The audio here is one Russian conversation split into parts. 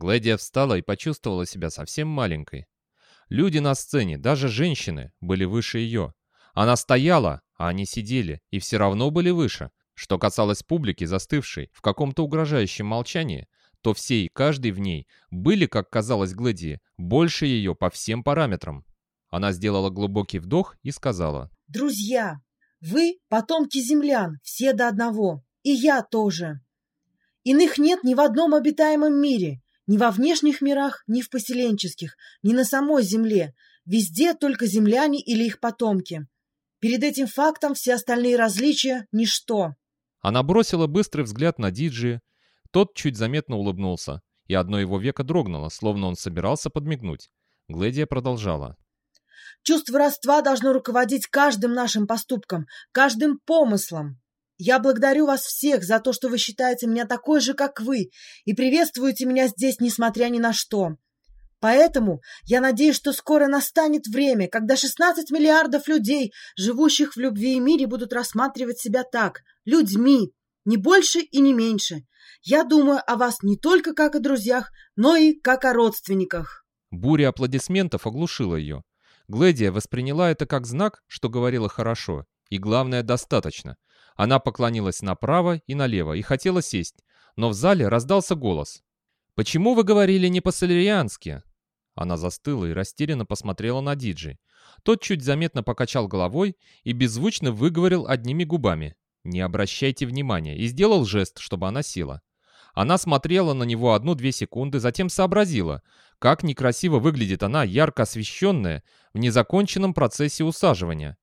Глэдия встала и почувствовала себя совсем маленькой. Люди на сцене, даже женщины, были выше ее. Она стояла, а они сидели, и все равно были выше. Что касалось публики, застывшей в каком-то угрожающем молчании, то все и каждый в ней были, как казалось Глэдии, больше ее по всем параметрам. Она сделала глубокий вдох и сказала. «Друзья, вы потомки землян, все до одного, и я тоже. Иных нет ни в одном обитаемом мире, ни во внешних мирах, ни в поселенческих, ни на самой земле. Везде только земляне или их потомки. Перед этим фактом все остальные различия – ничто». Она бросила быстрый взгляд на Диджи. Тот чуть заметно улыбнулся, и одно его веко дрогнуло, словно он собирался подмигнуть. Гледия продолжала. Чувство родства должно руководить каждым нашим поступком, каждым помыслом. Я благодарю вас всех за то, что вы считаете меня такой же, как вы, и приветствуете меня здесь, несмотря ни на что. Поэтому я надеюсь, что скоро настанет время, когда 16 миллиардов людей, живущих в любви и мире, будут рассматривать себя так, людьми, не больше и не меньше. Я думаю о вас не только как о друзьях, но и как о родственниках. Буря аплодисментов оглушила ее. Гледия восприняла это как знак, что говорила хорошо, и главное, достаточно. Она поклонилась направо и налево и хотела сесть, но в зале раздался голос. «Почему вы говорили не по-солериански?» Она застыла и растерянно посмотрела на Диджи. Тот чуть заметно покачал головой и беззвучно выговорил одними губами. «Не обращайте внимания» и сделал жест, чтобы она села. Она смотрела на него одну-две секунды, затем сообразила, как некрасиво выглядит она, ярко освещенная, в незаконченном процессе усаживания.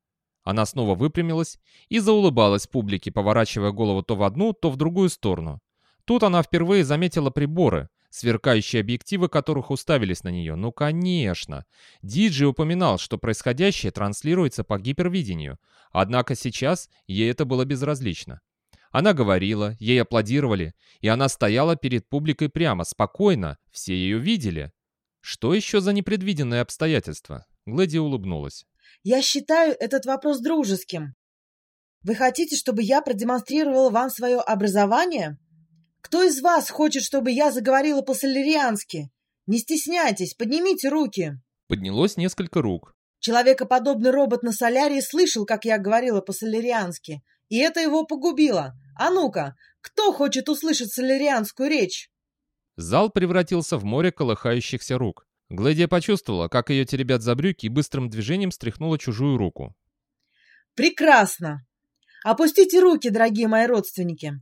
Она снова выпрямилась и заулыбалась публике, поворачивая голову то в одну, то в другую сторону. Тут она впервые заметила приборы, сверкающие объективы которых уставились на нее. Ну, конечно. Диджи упоминал, что происходящее транслируется по гипервидению, однако сейчас ей это было безразлично. Она говорила, ей аплодировали, и она стояла перед публикой прямо, спокойно, все ее видели. Что еще за непредвиденные обстоятельства? Глэди улыбнулась. «Я считаю этот вопрос дружеским. Вы хотите, чтобы я продемонстрировала вам свое образование? Кто из вас хочет, чтобы я заговорила по-солериански? Не стесняйтесь, поднимите руки!» Поднялось несколько рук. Человекоподобный робот на солярии слышал, как я говорила по-солериански, и это его погубило. А ну-ка, кто хочет услышать солерианскую речь? Зал превратился в море колыхающихся рук. Глэдия почувствовала, как ее теребят за брюки и быстрым движением стряхнула чужую руку. «Прекрасно! Опустите руки, дорогие мои родственники.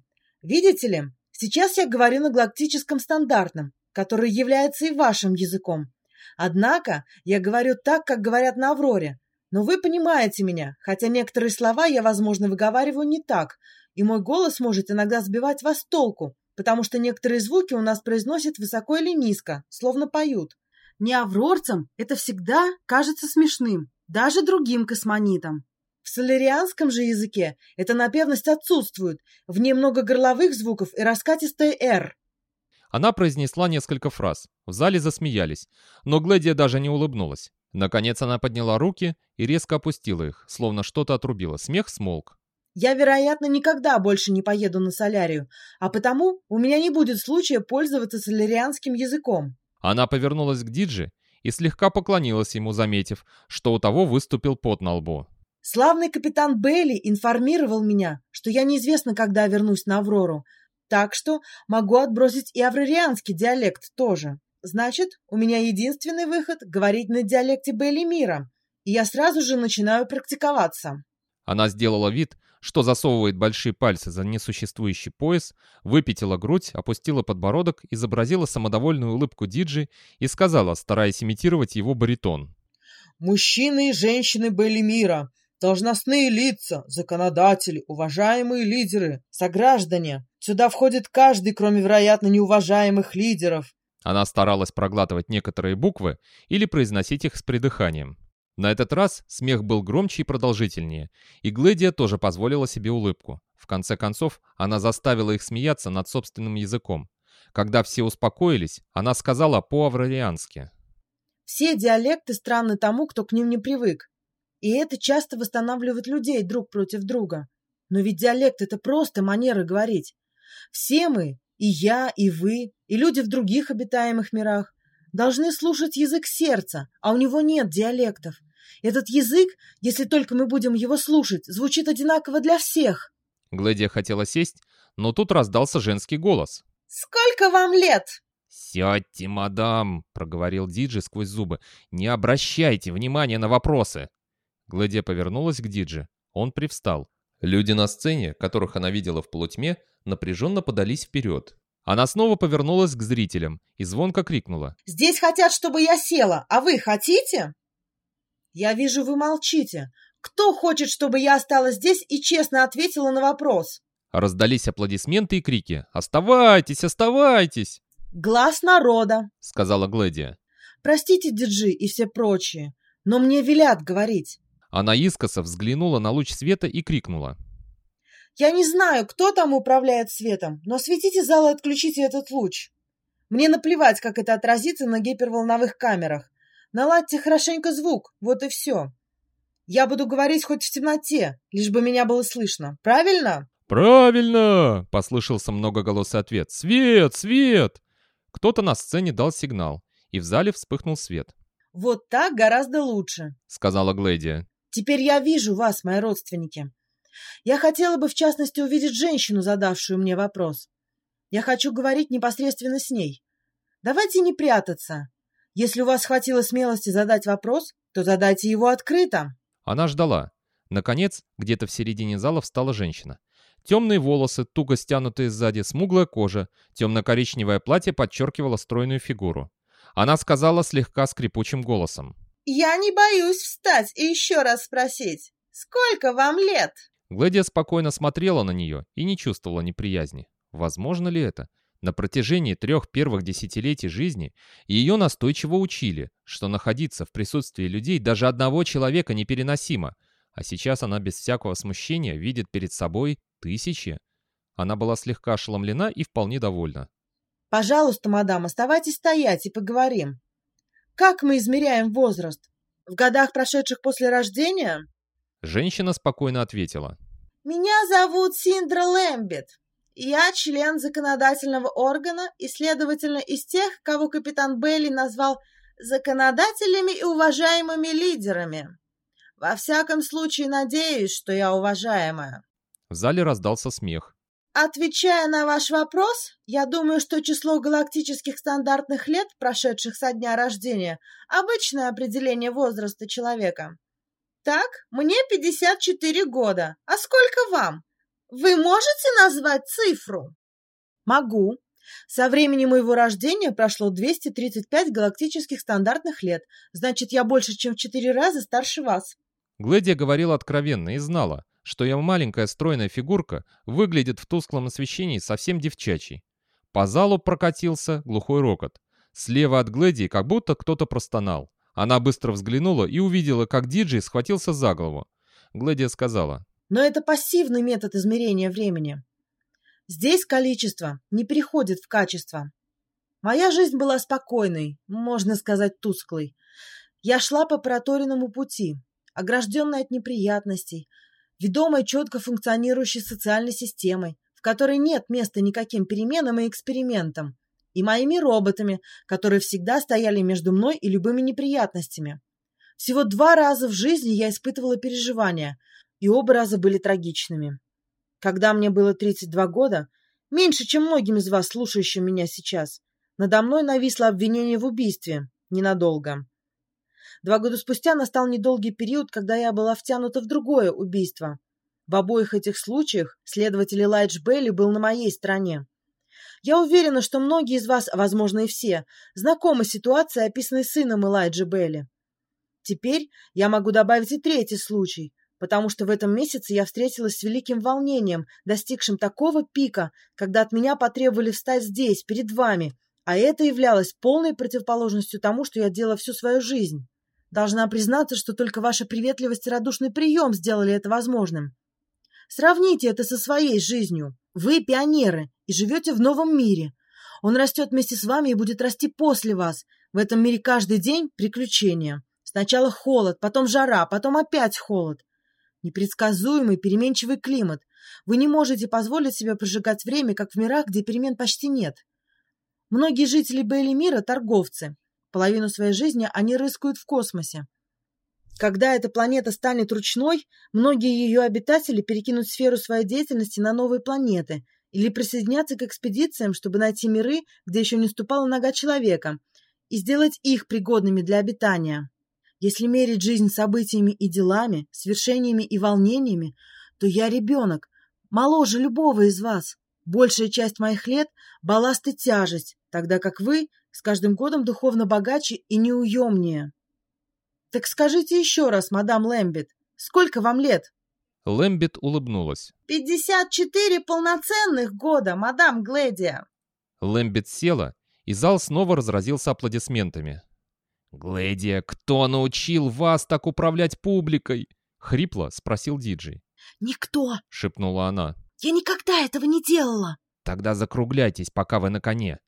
Видите ли, сейчас я говорю на галактическом стандартном, который является и вашим языком. Однако я говорю так, как говорят на Авроре. Но вы понимаете меня, хотя некоторые слова я, возможно, выговариваю не так, и мой голос может иногда сбивать вас с толку, потому что некоторые звуки у нас произносят высоко или низко, словно поют. Не аврорцам это всегда кажется смешным, даже другим космонитам. В солерианском же языке эта напевность отсутствует, в ней много горловых звуков и раскатистое «р». Она произнесла несколько фраз. В зале засмеялись, но Гледия даже не улыбнулась. Наконец она подняла руки и резко опустила их, словно что-то отрубило. Смех смолк. Я, вероятно, никогда больше не поеду на солярию, а потому у меня не будет случая пользоваться солярианским языком. Она повернулась к Диджи и слегка поклонилась ему, заметив, что у того выступил пот на лбу. Славный капитан Бейли информировал меня, что я неизвестно, когда вернусь на Аврору, так что могу отбросить и аврорианский диалект тоже. Значит, у меня единственный выход — говорить на диалекте Бейли мира, и я сразу же начинаю практиковаться. Она сделала вид, что засовывает большие пальцы за несуществующий пояс, выпятила грудь, опустила подбородок, изобразила самодовольную улыбку Диджи и сказала, стараясь имитировать его баритон. «Мужчины и женщины были мира, должностные лица, законодатели, уважаемые лидеры, сограждане. Сюда входит каждый, кроме, вероятно, неуважаемых лидеров». Она старалась проглатывать некоторые буквы или произносить их с придыханием. На этот раз смех был громче и продолжительнее, и Гледия тоже позволила себе улыбку. В конце концов, она заставила их смеяться над собственным языком. Когда все успокоились, она сказала по-аврариански. «Все диалекты странны тому, кто к ним не привык. И это часто восстанавливает людей друг против друга. Но ведь диалект — это просто манера говорить. Все мы, И я, и вы, и люди в других обитаемых мирах должны слушать язык сердца, а у него нет диалектов. Этот язык, если только мы будем его слушать, звучит одинаково для всех. Глэдия хотела сесть, но тут раздался женский голос. «Сколько вам лет?» «Сядьте, мадам», — проговорил Диджи сквозь зубы. «Не обращайте внимания на вопросы». Глэдия повернулась к Диджи. Он привстал. Люди на сцене, которых она видела в полутьме, напряженно подались вперед. Она снова повернулась к зрителям и звонко крикнула. «Здесь хотят, чтобы я села, а вы хотите?» «Я вижу, вы молчите. Кто хочет, чтобы я осталась здесь и честно ответила на вопрос?» Раздались аплодисменты и крики. «Оставайтесь, оставайтесь!» «Глаз народа», — сказала Глэдия. «Простите, диджи и все прочие, но мне велят говорить». Она искоса взглянула на луч света и крикнула. Я не знаю, кто там управляет светом, но осветите зал и отключите этот луч. Мне наплевать, как это отразится на гиперволновых камерах. Наладьте хорошенько звук, вот и все. Я буду говорить хоть в темноте, лишь бы меня было слышно. Правильно? «Правильно!» — послышался многоголосый ответ. «Свет! Свет!» Кто-то на сцене дал сигнал, и в зале вспыхнул свет. «Вот так гораздо лучше», — сказала Глэдия. «Теперь я вижу вас, мои родственники. Я хотела бы, в частности, увидеть женщину, задавшую мне вопрос. Я хочу говорить непосредственно с ней. Давайте не прятаться. Если у вас хватило смелости задать вопрос, то задайте его открыто. Она ждала. Наконец, где-то в середине зала встала женщина. Темные волосы, туго стянутые сзади, смуглая кожа, темно-коричневое платье подчеркивало стройную фигуру. Она сказала слегка скрипучим голосом. «Я не боюсь встать и еще раз спросить, сколько вам лет?» Глэдия спокойно смотрела на нее и не чувствовала неприязни. Возможно ли это? На протяжении трех первых десятилетий жизни ее настойчиво учили, что находиться в присутствии людей даже одного человека непереносимо, а сейчас она без всякого смущения видит перед собой тысячи. Она была слегка ошеломлена и вполне довольна. «Пожалуйста, мадам, оставайтесь стоять и поговорим. Как мы измеряем возраст? В годах, прошедших после рождения?» Женщина спокойно ответила. «Меня зовут Синдра Лэмбет. Я член законодательного органа и, следовательно, из тех, кого капитан Белли назвал законодателями и уважаемыми лидерами. Во всяком случае, надеюсь, что я уважаемая». В зале раздался смех. Отвечая на ваш вопрос, я думаю, что число галактических стандартных лет, прошедших со дня рождения, обычное определение возраста человека. Так, мне 54 года. А сколько вам? Вы можете назвать цифру? Могу. Со времени моего рождения прошло 235 галактических стандартных лет. Значит, я больше, чем в 4 раза старше вас. Глэдия говорила откровенно и знала, что ее маленькая стройная фигурка выглядит в тусклом освещении совсем девчачьей. По залу прокатился глухой рокот. Слева от Глэдии как будто кто-то простонал. Она быстро взглянула и увидела, как диджей схватился за голову. Глэдия сказала. «Но это пассивный метод измерения времени. Здесь количество не переходит в качество. Моя жизнь была спокойной, можно сказать, тусклой. Я шла по проторенному пути, огражденная от неприятностей, ведомой четко функционирующей социальной системой, в которой нет места никаким переменам и экспериментам и моими роботами, которые всегда стояли между мной и любыми неприятностями. Всего два раза в жизни я испытывала переживания, и оба раза были трагичными. Когда мне было 32 года, меньше, чем многим из вас, слушающим меня сейчас, надо мной нависло обвинение в убийстве. Ненадолго. Два года спустя настал недолгий период, когда я была втянута в другое убийство. В обоих этих случаях следователь Элайдж Белли был на моей стороне. Я уверена, что многие из вас, возможно и все, знакомы с ситуацией, описанной сыном Элайджи Белли. Теперь я могу добавить и третий случай, потому что в этом месяце я встретилась с великим волнением, достигшим такого пика, когда от меня потребовали встать здесь, перед вами, а это являлось полной противоположностью тому, что я делала всю свою жизнь. Должна признаться, что только ваша приветливость и радушный прием сделали это возможным. Сравните это со своей жизнью. Вы пионеры и живете в новом мире. Он растет вместе с вами и будет расти после вас. В этом мире каждый день приключения. Сначала холод, потом жара, потом опять холод. Непредсказуемый, переменчивый климат. Вы не можете позволить себе прожигать время, как в мирах, где перемен почти нет. Многие жители Бейли мира – торговцы. Половину своей жизни они рыскают в космосе. Когда эта планета станет ручной, многие ее обитатели перекинут сферу своей деятельности на новые планеты или присоединятся к экспедициям, чтобы найти миры, где еще не ступала нога человека, и сделать их пригодными для обитания. Если мерить жизнь событиями и делами, свершениями и волнениями, то я ребенок, моложе любого из вас. Большая часть моих лет — балласт и тяжесть, тогда как вы с каждым годом духовно богаче и неуемнее. Так скажите еще раз, мадам Лэмбит, сколько вам лет? Лэмбит улыбнулась. «Пятьдесят четыре полноценных года, мадам Гледия!» Лэмбит села, и зал снова разразился аплодисментами. «Гледия, кто научил вас так управлять публикой?» — хрипло спросил Диджей. «Никто!» — шепнула она. «Я никогда этого не делала!» «Тогда закругляйтесь, пока вы на коне.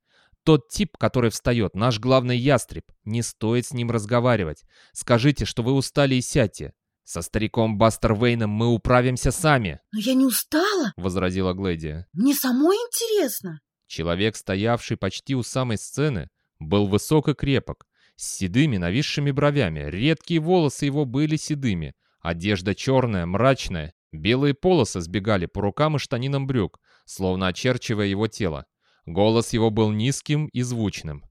Тот тип, который встает, наш главный ястреб. Не стоит с ним разговаривать. Скажите, что вы устали и сядьте. Со стариком Бастер Вейном мы управимся сами!» «Но я не устала!» — возразила Гледия. «Мне самой интересно!» Человек, стоявший почти у самой сцены, был высок и крепок, с седыми нависшими бровями. Редкие волосы его были седыми, одежда черная, мрачная. Белые полосы сбегали по рукам и штанинам брюк, словно очерчивая его тело. Голос его был низким и звучным.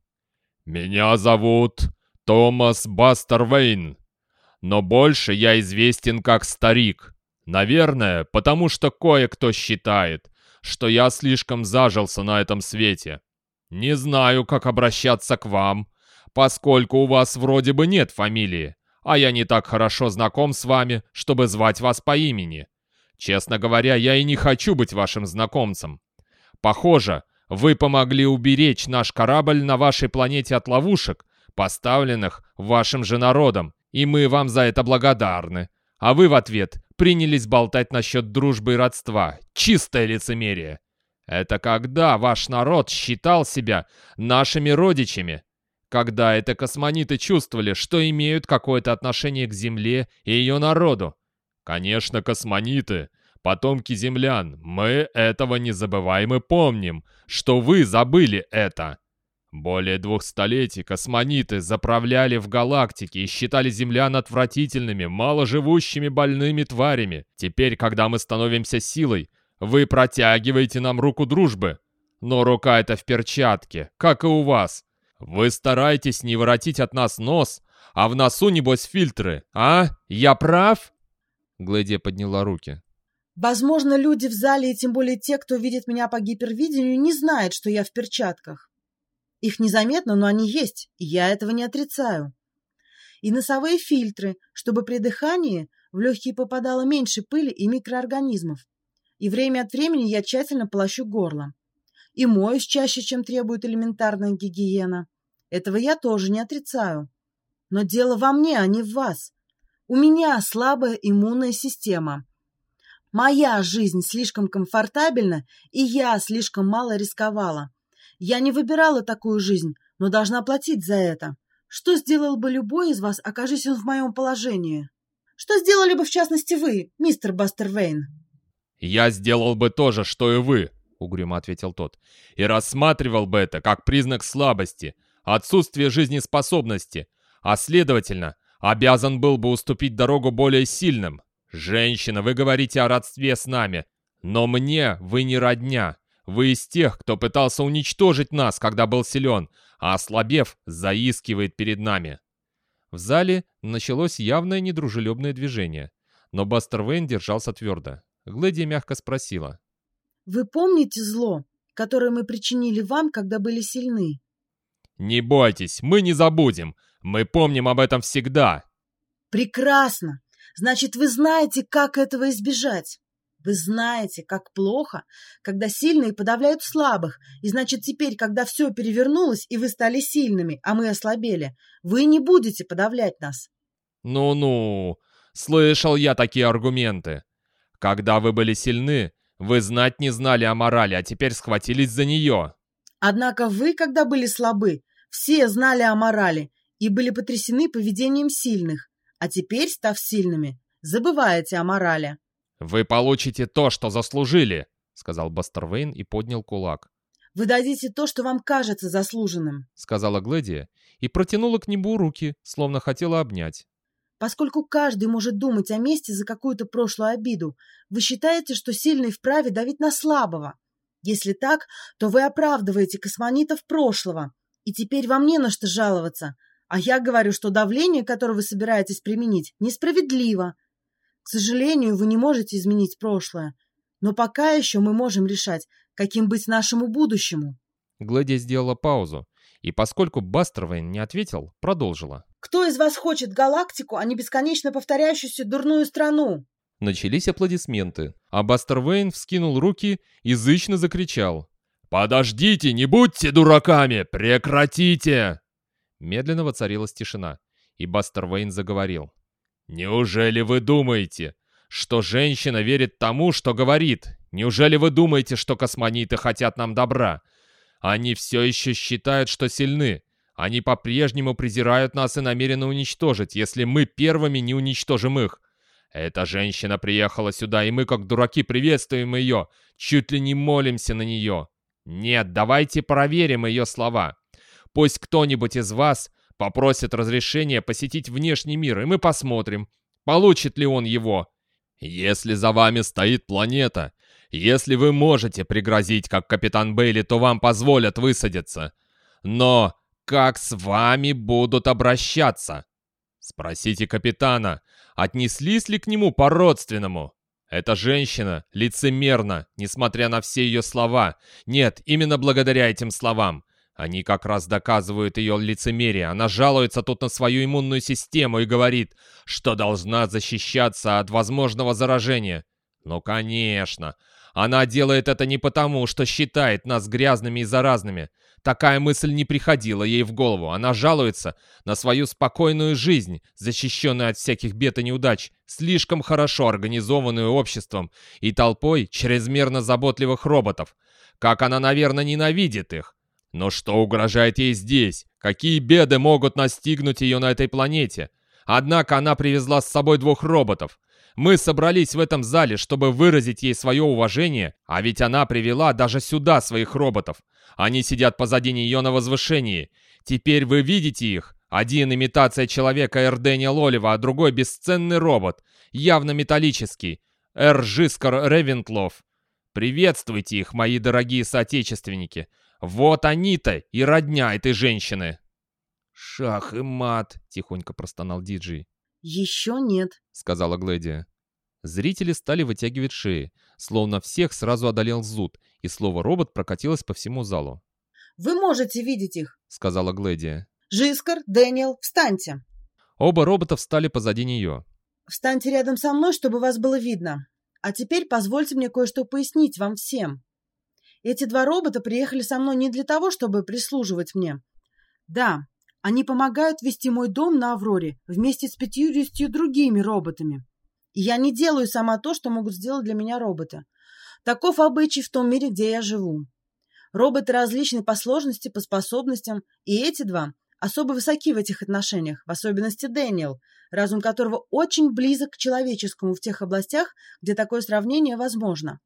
«Меня зовут Томас Бастервейн, но больше я известен как старик. Наверное, потому что кое-кто считает, что я слишком зажился на этом свете. Не знаю, как обращаться к вам, поскольку у вас вроде бы нет фамилии, а я не так хорошо знаком с вами, чтобы звать вас по имени. Честно говоря, я и не хочу быть вашим знакомцем. Похоже, вы помогли уберечь наш корабль на вашей планете от ловушек, поставленных вашим же народом, и мы вам за это благодарны. А вы в ответ принялись болтать насчет дружбы и родства. Чистое лицемерие. Это когда ваш народ считал себя нашими родичами, когда это космониты чувствовали, что имеют какое-то отношение к Земле и ее народу. Конечно, космониты, потомки землян, мы этого не забываем и помним, что вы забыли это. Более двух столетий космониты заправляли в галактике и считали землян отвратительными, маложивущими больными тварями. Теперь, когда мы становимся силой, вы протягиваете нам руку дружбы. Но рука эта в перчатке, как и у вас. Вы стараетесь не воротить от нас нос, а в носу, небось, фильтры, а? Я прав?» Глэдия подняла руки. «Возможно, люди в зале, и тем более те, кто видит меня по гипервидению, не знают, что я в перчатках. Их незаметно, но они есть, и я этого не отрицаю. И носовые фильтры, чтобы при дыхании в легкие попадало меньше пыли и микроорганизмов. И время от времени я тщательно полощу горло и моюсь чаще, чем требует элементарная гигиена. Этого я тоже не отрицаю. Но дело во мне, а не в вас. У меня слабая иммунная система. Моя жизнь слишком комфортабельна, и я слишком мало рисковала. Я не выбирала такую жизнь, но должна платить за это. Что сделал бы любой из вас, окажись он в моем положении? Что сделали бы, в частности, вы, мистер Бастервейн? Я сделал бы то же, что и вы, — угрюмо ответил тот, — «и рассматривал бы это как признак слабости, отсутствия жизнеспособности, а, следовательно, обязан был бы уступить дорогу более сильным. Женщина, вы говорите о родстве с нами, но мне вы не родня. Вы из тех, кто пытался уничтожить нас, когда был силен, а ослабев, заискивает перед нами». В зале началось явное недружелюбное движение, но Бастер Вейн держался твердо. Глэдия мягко спросила. Вы помните зло, которое мы причинили вам, когда были сильны? Не бойтесь, мы не забудем. Мы помним об этом всегда. Прекрасно. Значит, вы знаете, как этого избежать. Вы знаете, как плохо, когда сильные подавляют слабых, и значит теперь, когда все перевернулось, и вы стали сильными, а мы ослабели, вы не будете подавлять нас. Ну-ну, слышал я такие аргументы. Когда вы были сильны, вы знать не знали о морали, а теперь схватились за нее. Однако вы, когда были слабы, все знали о морали и были потрясены поведением сильных, а теперь, став сильными, забываете о морали. «Вы получите то, что заслужили», — сказал Бастервейн и поднял кулак. «Вы дадите то, что вам кажется заслуженным», — сказала Гледия и протянула к небу руки, словно хотела обнять. «Поскольку каждый может думать о мести за какую-то прошлую обиду, вы считаете, что сильный вправе давить на слабого. Если так, то вы оправдываете космонитов прошлого, и теперь вам не на что жаловаться. А я говорю, что давление, которое вы собираетесь применить, несправедливо. К сожалению, вы не можете изменить прошлое, но пока еще мы можем решать, каким быть нашему будущему. Глэдия сделала паузу, и поскольку Бастервейн не ответил, продолжила. «Кто из вас хочет галактику, а не бесконечно повторяющуюся дурную страну?» Начались аплодисменты, а Бастервейн вскинул руки и зычно закричал. «Подождите, не будьте дураками! Прекратите!» Медленно воцарилась тишина, и Бастервейн заговорил. «Неужели вы думаете, что женщина верит тому, что говорит? Неужели вы думаете, что космониты хотят нам добра? Они все еще считают, что сильны. Они по-прежнему презирают нас и намерены уничтожить, если мы первыми не уничтожим их. Эта женщина приехала сюда, и мы, как дураки, приветствуем ее, чуть ли не молимся на нее. Нет, давайте проверим ее слова. Пусть кто-нибудь из вас попросит разрешения посетить внешний мир, и мы посмотрим, получит ли он его. Если за вами стоит планета, если вы можете пригрозить, как капитан Бейли, то вам позволят высадиться. Но как с вами будут обращаться? Спросите капитана, отнеслись ли к нему по-родственному? Эта женщина лицемерна, несмотря на все ее слова. Нет, именно благодаря этим словам. Они как раз доказывают ее лицемерие. Она жалуется тут на свою иммунную систему и говорит, что должна защищаться от возможного заражения. Ну, конечно. Она делает это не потому, что считает нас грязными и заразными. Такая мысль не приходила ей в голову. Она жалуется на свою спокойную жизнь, защищенную от всяких бед и неудач, слишком хорошо организованную обществом и толпой чрезмерно заботливых роботов. Как она, наверное, ненавидит их. Но что угрожает ей здесь? Какие беды могут настигнуть ее на этой планете? Однако она привезла с собой двух роботов. Мы собрались в этом зале, чтобы выразить ей свое уважение, а ведь она привела даже сюда своих роботов. Они сидят позади нее на возвышении. Теперь вы видите их. Один имитация человека Эрдения Лолева, а другой бесценный робот, явно металлический. Эр Жискар Ревентлов. Приветствуйте их, мои дорогие соотечественники. Вот они-то и родня этой женщины!» «Шах и мат!» — тихонько простонал Диджей. «Еще нет», — сказала Глэдия. Зрители стали вытягивать шеи, словно всех сразу одолел зуд, и слово «робот» прокатилось по всему залу. «Вы можете видеть их», — сказала Глэдия. «Жискар, Дэниел, встаньте». Оба робота встали позади нее. «Встаньте рядом со мной, чтобы вас было видно. А теперь позвольте мне кое-что пояснить вам всем. Эти два робота приехали со мной не для того, чтобы прислуживать мне. Да, они помогают вести мой дом на Авроре вместе с пятьюдесятью другими роботами. И я не делаю сама то, что могут сделать для меня роботы. Таков обычай в том мире, где я живу. Роботы различны по сложности, по способностям, и эти два особо высоки в этих отношениях, в особенности Дэниел, разум которого очень близок к человеческому в тех областях, где такое сравнение возможно.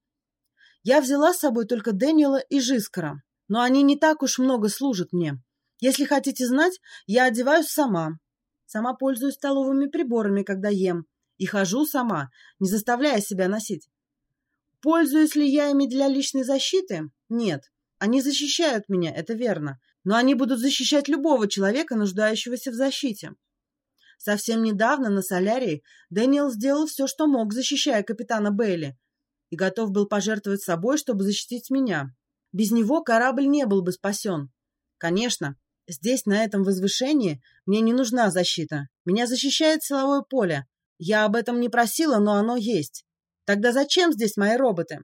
Я взяла с собой только Дэниела и Жискара, но они не так уж много служат мне. Если хотите знать, я одеваюсь сама. Сама пользуюсь столовыми приборами, когда ем, и хожу сама, не заставляя себя носить. Пользуюсь ли я ими для личной защиты? Нет. Они защищают меня, это верно. Но они будут защищать любого человека, нуждающегося в защите. Совсем недавно на Солярии Дэниел сделал все, что мог, защищая капитана Бейли, и готов был пожертвовать собой, чтобы защитить меня. Без него корабль не был бы спасен. Конечно, здесь, на этом возвышении, мне не нужна защита. Меня защищает силовое поле. Я об этом не просила, но оно есть. Тогда зачем здесь мои роботы?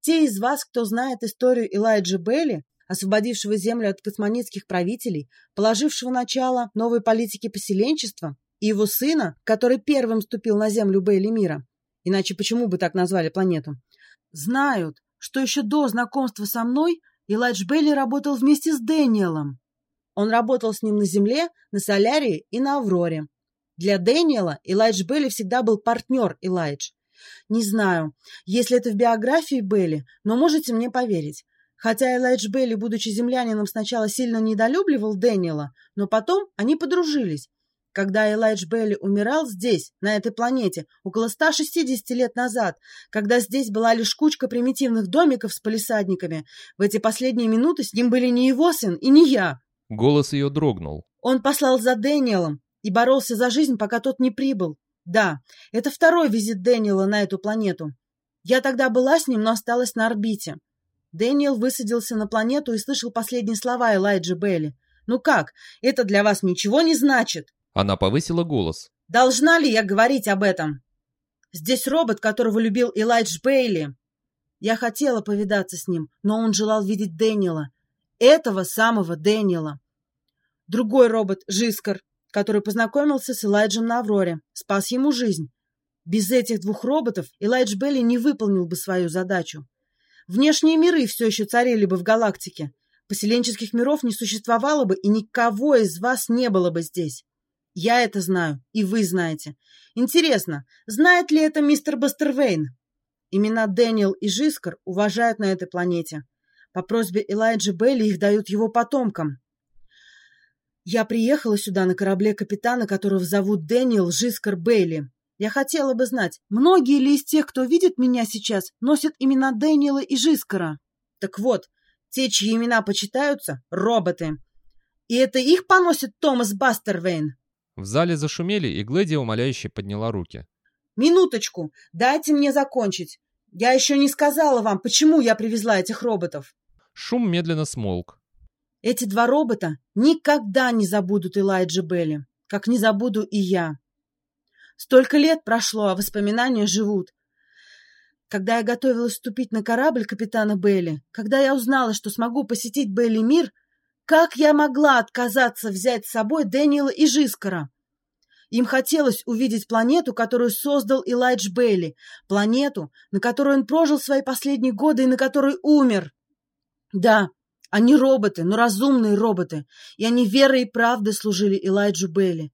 Те из вас, кто знает историю Элайджа Белли, освободившего Землю от космонитских правителей, положившего начало новой политике поселенчества, и его сына, который первым ступил на Землю Бейли мира, иначе почему бы так назвали планету, знают, что еще до знакомства со мной Элайдж Белли работал вместе с Дэниелом. Он работал с ним на Земле, на Солярии и на Авроре. Для Дэниела Элайдж Белли всегда был партнер Элайдж. Не знаю, если это в биографии Белли, но можете мне поверить. Хотя Элайдж Белли, будучи землянином, сначала сильно недолюбливал Дэниела, но потом они подружились. Когда Элайдж Белли умирал здесь, на этой планете, около 160 лет назад, когда здесь была лишь кучка примитивных домиков с полисадниками, в эти последние минуты с ним были не его сын и не я. Голос ее дрогнул. Он послал за Дэниелом и боролся за жизнь, пока тот не прибыл. Да, это второй визит Дэниела на эту планету. Я тогда была с ним, но осталась на орбите. Дэниел высадился на планету и слышал последние слова Элайджи Белли. «Ну как, это для вас ничего не значит?» Она повысила голос. «Должна ли я говорить об этом? Здесь робот, которого любил Элайдж Бейли. Я хотела повидаться с ним, но он желал видеть Дэниела. Этого самого Дэниела. Другой робот, Жискар, который познакомился с Элайджем на Авроре, спас ему жизнь. Без этих двух роботов Элайдж Белли не выполнил бы свою задачу. Внешние миры все еще царили бы в галактике. Поселенческих миров не существовало бы, и никого из вас не было бы здесь. Я это знаю, и вы знаете. Интересно, знает ли это мистер Бастервейн? Имена Дэниел и Жискар уважают на этой планете. По просьбе Элайджа Бейли их дают его потомкам. Я приехала сюда на корабле капитана, которого зовут Дэниел Жискар Бейли. Я хотела бы знать, многие ли из тех, кто видит меня сейчас, носят имена Дэниела и Жискара? Так вот, те, чьи имена почитаются — роботы. И это их поносит Томас Бастервейн. В зале зашумели, и Глэдия умоляюще подняла руки. «Минуточку, дайте мне закончить. Я еще не сказала вам, почему я привезла этих роботов». Шум медленно смолк. «Эти два робота никогда не забудут Элайджа Белли, как не забуду и я. Столько лет прошло, а воспоминания живут. Когда я готовилась вступить на корабль капитана Белли, когда я узнала, что смогу посетить Белли мир, как я могла отказаться взять с собой Дэниела и Жискара? Им хотелось увидеть планету, которую создал Элайдж Бейли, планету, на которой он прожил свои последние годы и на которой умер. Да, они роботы, но разумные роботы, и они верой и правдой служили Элайджу Бейли.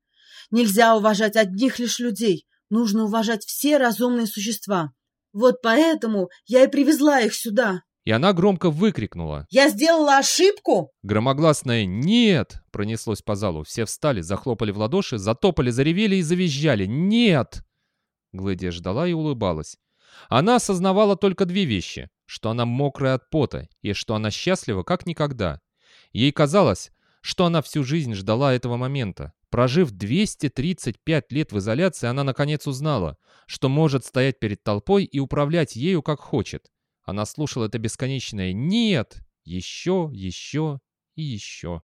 Нельзя уважать одних лишь людей, нужно уважать все разумные существа. Вот поэтому я и привезла их сюда. И она громко выкрикнула. «Я сделала ошибку?» Громогласное «Нет!» пронеслось по залу. Все встали, захлопали в ладоши, затопали, заревели и завизжали. «Нет!» Глэдия ждала и улыбалась. Она осознавала только две вещи. Что она мокрая от пота и что она счастлива как никогда. Ей казалось, что она всю жизнь ждала этого момента. Прожив 235 лет в изоляции, она наконец узнала, что может стоять перед толпой и управлять ею как хочет. Она слушала это бесконечное «нет», «еще», «еще» и «еще».